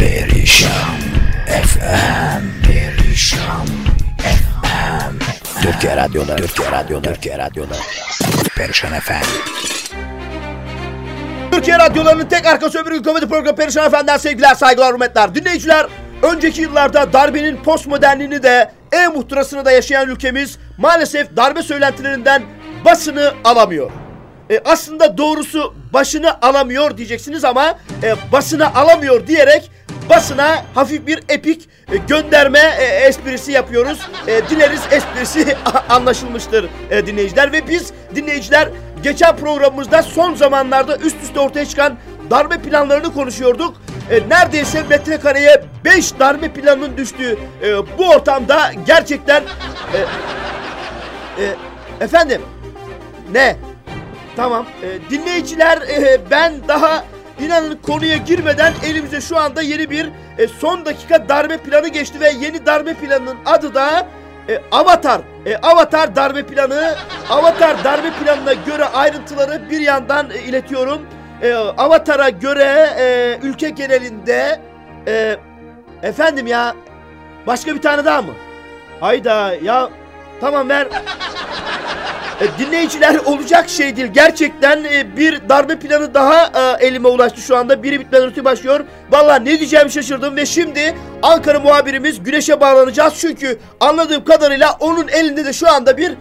Perişan FM Perişan FM Türkiye Radyo'da Türkiye Radyo'da Türkiye Radyo'da Perişan FM Türkiye radyolarının tek arkası öbür gün komedi programı Perişan Efendi'den sevgiler, saygılar, hürmetler. Dinleyiciler, önceki yıllarda darbenin postmodernliğini de e-muhtırasını da yaşayan ülkemiz maalesef darbe söylentilerinden basını alamıyor. E, aslında doğrusu başını alamıyor diyeceksiniz ama e, basını alamıyor diyerek basına hafif bir epik e, gönderme e, esprisi yapıyoruz. E, dileriz esprisi anlaşılmıştır dinleyiciler ve biz dinleyiciler geçen programımızda son zamanlarda üst üste ortaya çıkan darbe planlarını konuşuyorduk. E, neredeyse metrekareye 5 darbe planının düştüğü bu ortamda gerçekten efendim ne? Tamam. Dinleyiciler ben daha inanın konuya girmeden elimize şu anda yeni bir e, son dakika darbe planı geçti ve yeni darbe planının adı da e, Avatar. E, Avatar darbe planı. Avatar darbe planına göre ayrıntıları bir yandan e, iletiyorum. E, Avatar'a göre e, ülke genelinde e, efendim ya başka bir tane daha mı? Hayda ya tamam ver. E, dinleyiciler olacak şey değil. Gerçekten e, bir darbe planı daha e, elime ulaştı şu anda. Biri bitmeden öteki başlıyor. Valla ne diyeceğimi şaşırdım ve şimdi Ankara muhabirimiz Güneş'e bağlanacağız. Çünkü anladığım kadarıyla onun elinde de şu anda bir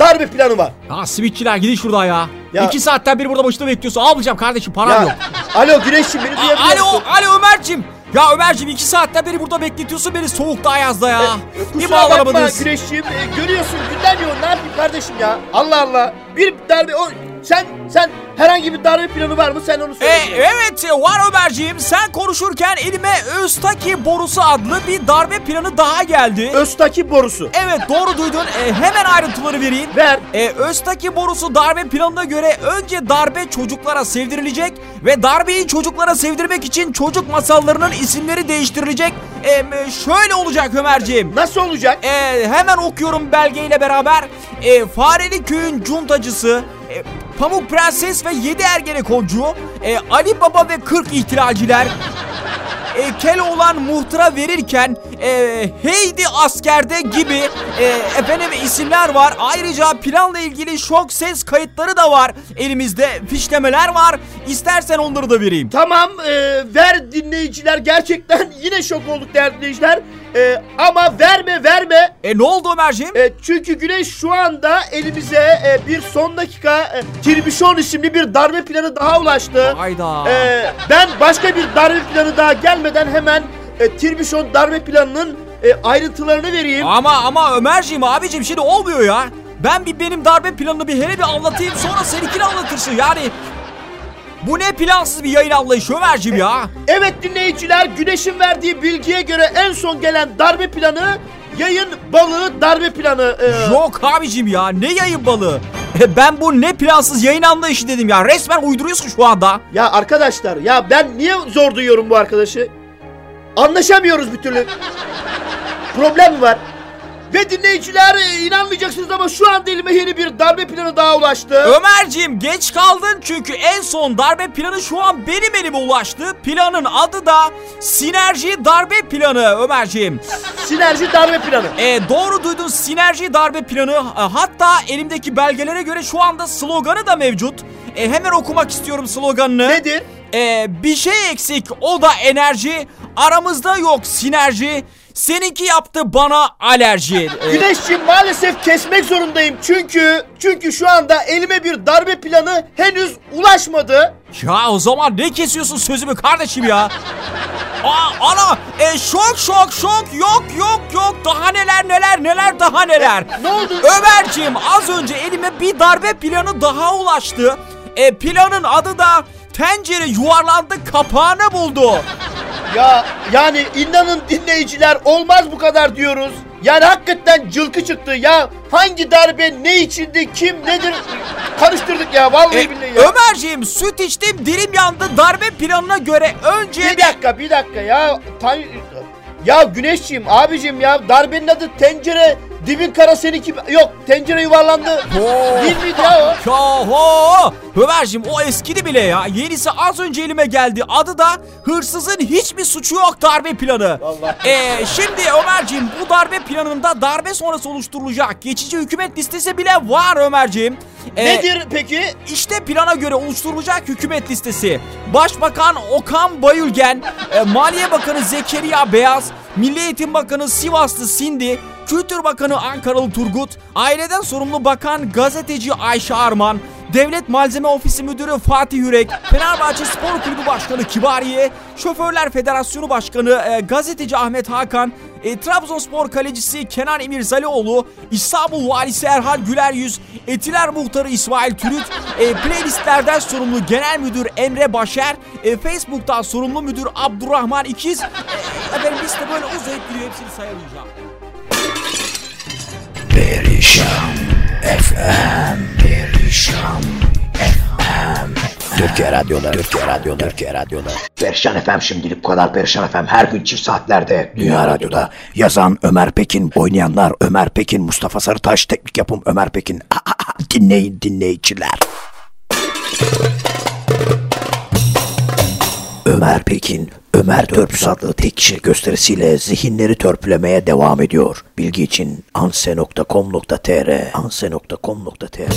darbe planı var. Ya simitçiler gidin şuradan ya. Ya- İki saatten beri burada boşta bekliyorsun. Almayacağım kardeşim param Ya, yok. alo Güneş'im beni duyabiliyor alo, alo Ömer'cim. Ya Ömer'cim iki saatten beri burada bekletiyorsun beni soğukta ayazda ya. E, Bir Kusura bakma bağlanamadınız. Güneş'ciğim. E, görüyorsun günden yoğun ne yapayım kardeşim ya. Allah Allah. Bir darbe o sen sen herhangi bir darbe planı var mı sen onu E, söyle. evet var Ömer'ciğim. Sen konuşurken elime Öztaki borusu adlı bir darbe planı daha geldi. Öztaki borusu. Evet doğru duydun. E, hemen ayrıntıları vereyim. Ver. E, Öztaki borusu darbe planına göre önce darbe çocuklara sevdirilecek ve darbeyi çocuklara sevdirmek için çocuk masallarının isimleri değiştirilecek. E, e, şöyle olacak Ömerciğim. Nasıl olacak? E, hemen okuyorum belgeyle beraber. E, Fareli köyün cuntacısı, e, Pamuk Prenses ve Yedi Ergenekoncu, e, Ali Baba ve 40 ihtilalciler, e, Keloğlan muhtıra verirken e, Heidi askerde gibi e, efendim isimler var. Ayrıca planla ilgili şok ses kayıtları da var. Elimizde fişlemeler var. İstersen onları da vereyim. Tamam e, ver dinleyiciler gerçekten yine şok olduk değerli dinleyiciler. E, ama verme verme. E ne oldu Ömerciğim? E, çünkü Güneş şu anda elimize e, bir son dakika e, Tirbişon isimli bir darbe planı daha ulaştı. Hayda. E, ben başka bir darbe planı daha gelmeden hemen e, Tirbişon darbe planının e, ayrıntılarını vereyim. Ama ama Ömerciğim abicim şimdi olmuyor ya. Ben bir benim darbe planını bir hele bir anlatayım sonra seninkini anlatırsın yani. Bu ne plansız bir yayın anlayışı Ömerciğim ya. Evet dinleyiciler Güneş'in verdiği bilgiye göre en son gelen darbe planı yayın balığı darbe planı. E, Yok abicim ya ne yayın balığı. E, Ben bu ne plansız yayın anlayışı dedim ya. Resmen uyduruyorsun şu anda. Ya arkadaşlar ya ben niye zor duyuyorum bu arkadaşı? Anlaşamıyoruz bir türlü. Problem mi var? Ve dinleyiciler e, inanmayacaksınız ama şu anda elime yeni bir darbe planı daha ulaştı. Ömerciğim geç kaldın çünkü en son darbe planı şu an benim elime ulaştı. Planın adı da Sinerji Darbe Planı Ömerciğim. Sinerji darbe planı. E, doğru duydun sinerji darbe planı E, hatta elimdeki belgelere göre şu anda sloganı da mevcut. E, hemen okumak istiyorum sloganını. Nedir? E, bir şey eksik o da enerji aramızda yok sinerji seninki yaptı bana alerji. E, Güneşciğim maalesef kesmek zorundayım çünkü çünkü şu anda elime bir darbe planı henüz ulaşmadı. ya o zaman ne kesiyorsun sözümü kardeşim ya? Aa, ana e, şok şok şok yok yok yok daha neler neler neler daha neler. Ne oldu? Ömerciğim az önce elime bir darbe planı daha ulaştı. E, planın adı da tencere yuvarlandı kapağını buldu. Ya yani inanın dinleyiciler olmaz bu kadar diyoruz. Yani hakikaten cılkı çıktı ya. Hangi darbe ne içindi kim nedir karıştırdık ya vallahi E, billahi ya. Ömerciğim süt içtim dilim yandı darbe planına göre önce Bir dakika bir dakika ya. Tan- ya Güneşciğim abicim ya darbenin adı tencere Dibin kara seninki... Yok tencere yuvarlandı. Değil miydi ya o? Ya ho! Ömerciğim o eskidi bile ya. Yenisi az önce elime geldi. Adı da hırsızın hiçbir suçu yok darbe planı. Vallahi. Ee, şimdi Ömerciğim bu darbe planında darbe sonrası oluşturulacak geçici hükümet listesi bile var Ömerciğim. Ee, Nedir peki? İşte plana göre oluşturulacak hükümet listesi. Başbakan Okan Bayülgen, e, Maliye Bakanı Zekeriya Beyaz, Milli Eğitim Bakanı Sivaslı Sindi, Kültür Bakanı Ankaralı Turgut, aileden sorumlu bakan gazeteci Ayşe Arman, Devlet Malzeme Ofisi Müdürü Fatih Yürek, Fenerbahçe Spor Kulübü Başkanı Kibariye, Şoförler Federasyonu Başkanı e, gazeteci Ahmet Hakan, e, Trabzonspor kalecisi Kenan İmirzalıoğlu, İstanbul Valisi Erhal Güleryüz, Etiler Muhtarı İsmail Türüt, e, playlistlerden sorumlu Genel Müdür Emre Başer, e, Facebook'tan sorumlu müdür Abdurrahman İkiz. E, efendim liste böyle uzayıp gidiyor hepsini sayamayacağım. Perişan FM Perişan FM Türkiye Radyoları Türkiye Radyoları Türkiye Radyoları Perişan FM şimdilik bu kadar Perişan FM her gün çift saatlerde Dünya Radyo'da. Yazan Ömer Pekin oynayanlar Ömer Pekin Mustafa Sarıtaş teknik yapım Ömer Pekin dinleyin dinleyiciler Ömer Pekin, Ömer Törpüs adlı tek kişi gösterisiyle zihinleri törpülemeye devam ediyor. Bilgi için anse.com.tr anse.com.tr